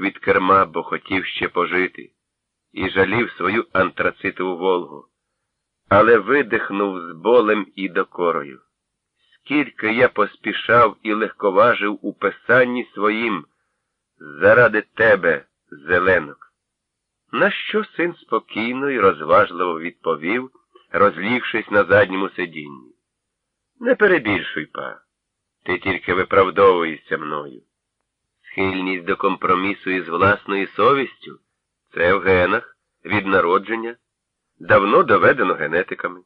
від керма, бо хотів ще пожити, і жалів свою антрацитову Волгу, але видихнув з болем і докорою. Скільки я поспішав і легковажив у писанні своїм заради тебе, зеленок. На що син спокійно і розважливо відповів, розлігшись на задньому сидінні. Не перебільшуй, па, ти тільки виправдовуєшся мною. Схильність до компромісу із власною совістю це в генах, від народження, давно доведено генетиками.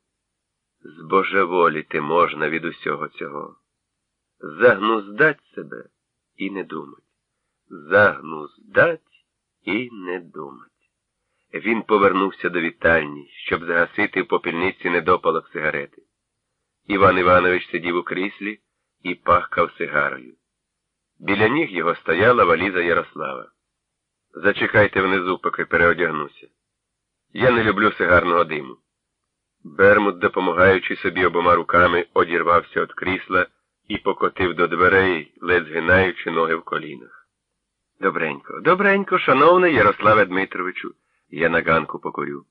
Збожеволіти можна від усього цього. Загнуздать себе і не думать. Загнуздать і не думать. Він повернувся до вітальні, щоб загасити в попільниці недопалок сигарети. Іван Іванович сидів у кріслі і пахкав сигарою. Біля ніг його стояла валіза Ярослава. Зачекайте внизу, поки переодягнуся. Я не люблю сигарного диму. Бермут, допомагаючи собі обома руками, одірвався від крісла і покотив до дверей, ледь згинаючи ноги в колінах. Добренько, добренько, шановний Ярославе Дмитровичу, я на ганку покурю.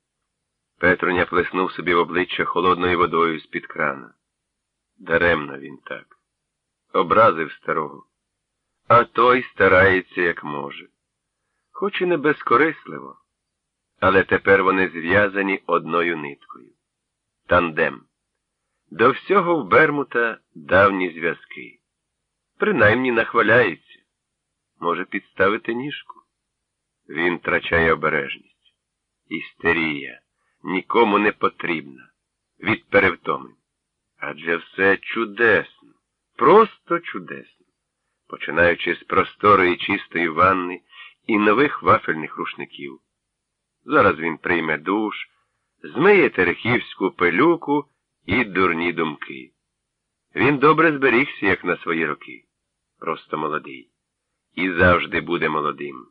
Петруня плеснув собі в обличчя холодною водою з-під крана. Даремно він так. Образив старого. А той старається, як може. Хоч і не безкорисливо, але тепер вони зв'язані одною ниткою. Тандем. До всього в Бермута давні зв'язки. Принаймні нахваляється. Може підставити ніжку. Він втрачає обережність. Істерія нікому не потрібна. Від перевтоми. Адже все чудесно, просто чудесно. Починаючи з просторої чистої ванни і нових вафельних рушників. Зараз він прийме душ, змиє терехівську пилюку і дурні думки. Він добре зберігся, як на свої роки. Просто молодий. І завжди буде молодим.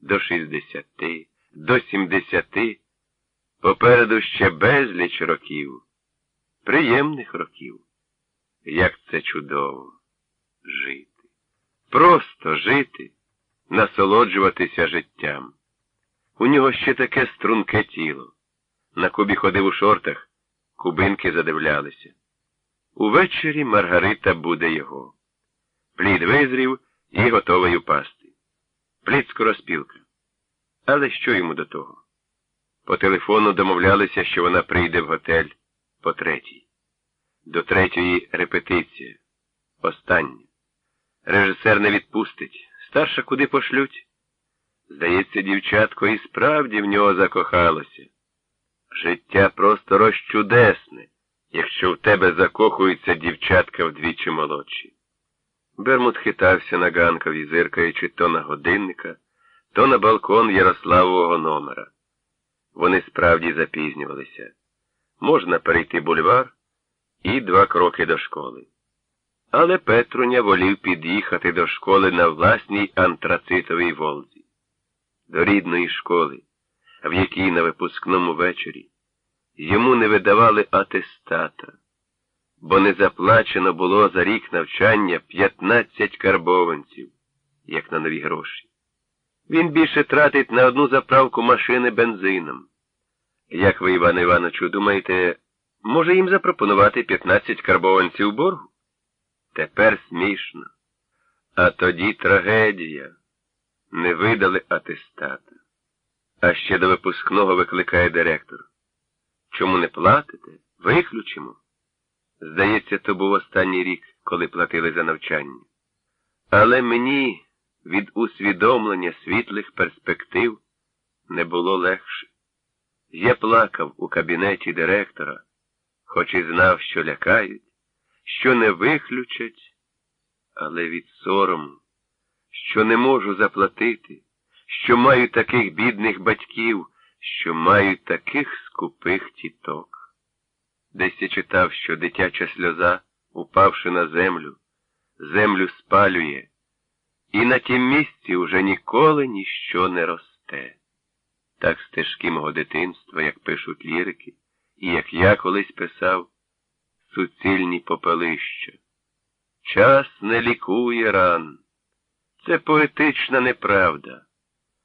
До шістдесяти, до сімдесяти. Попереду ще безліч років. Приємних років. Як це чудово жити. Просто жити, насолоджуватися життям. У нього ще таке струнке тіло. На кубі ходив у шортах, кубинки задивлялися. Увечері Маргарита буде його. Плід визрів і готовий упасти. Плід скороспілка. Але що йому до того? По телефону домовлялися, що вона прийде в готель по третій. До третьої репетиція. Остання. Режисер не відпустить. Старша куди пошлють? Здається, дівчатко і справді в нього закохалося. Життя просто розчудесне, якщо в тебе закохується дівчатка вдвічі молодші. Бермут хитався на ганкові, зиркаючи то на годинника, то на балкон Ярославового номера. Вони справді запізнювалися. Можна перейти бульвар і два кроки до школи. Але Петруня волів під'їхати до школи на власній антрацитовій волзі, до рідної школи, в якій на випускному вечорі йому не видавали атестата, бо не заплачено було за рік навчання 15 карбованців, як на нові гроші. Він більше тратить на одну заправку машини бензином. Як ви, Іване Івановичу, думаєте, може їм запропонувати 15 карбованців боргу? Тепер смішно. А тоді трагедія. Не видали атестата. А ще до випускного викликає директор. Чому не платите? Виключимо. Здається, то був останній рік, коли платили за навчання. Але мені від усвідомлення світлих перспектив не було легше. Я плакав у кабінеті директора, хоч і знав, що лякають, що не виключать, але від сорому, що не можу заплатити, що маю таких бідних батьків, що маю таких скупих тіток. Десь я читав, що дитяча сльоза, упавши на землю, землю спалює, і на тім місці уже ніколи ніщо не росте. Так стежки мого дитинства, як пишуть лірики, і як я колись писав, суцільні попелища. Час не лікує ран. Це поетична неправда.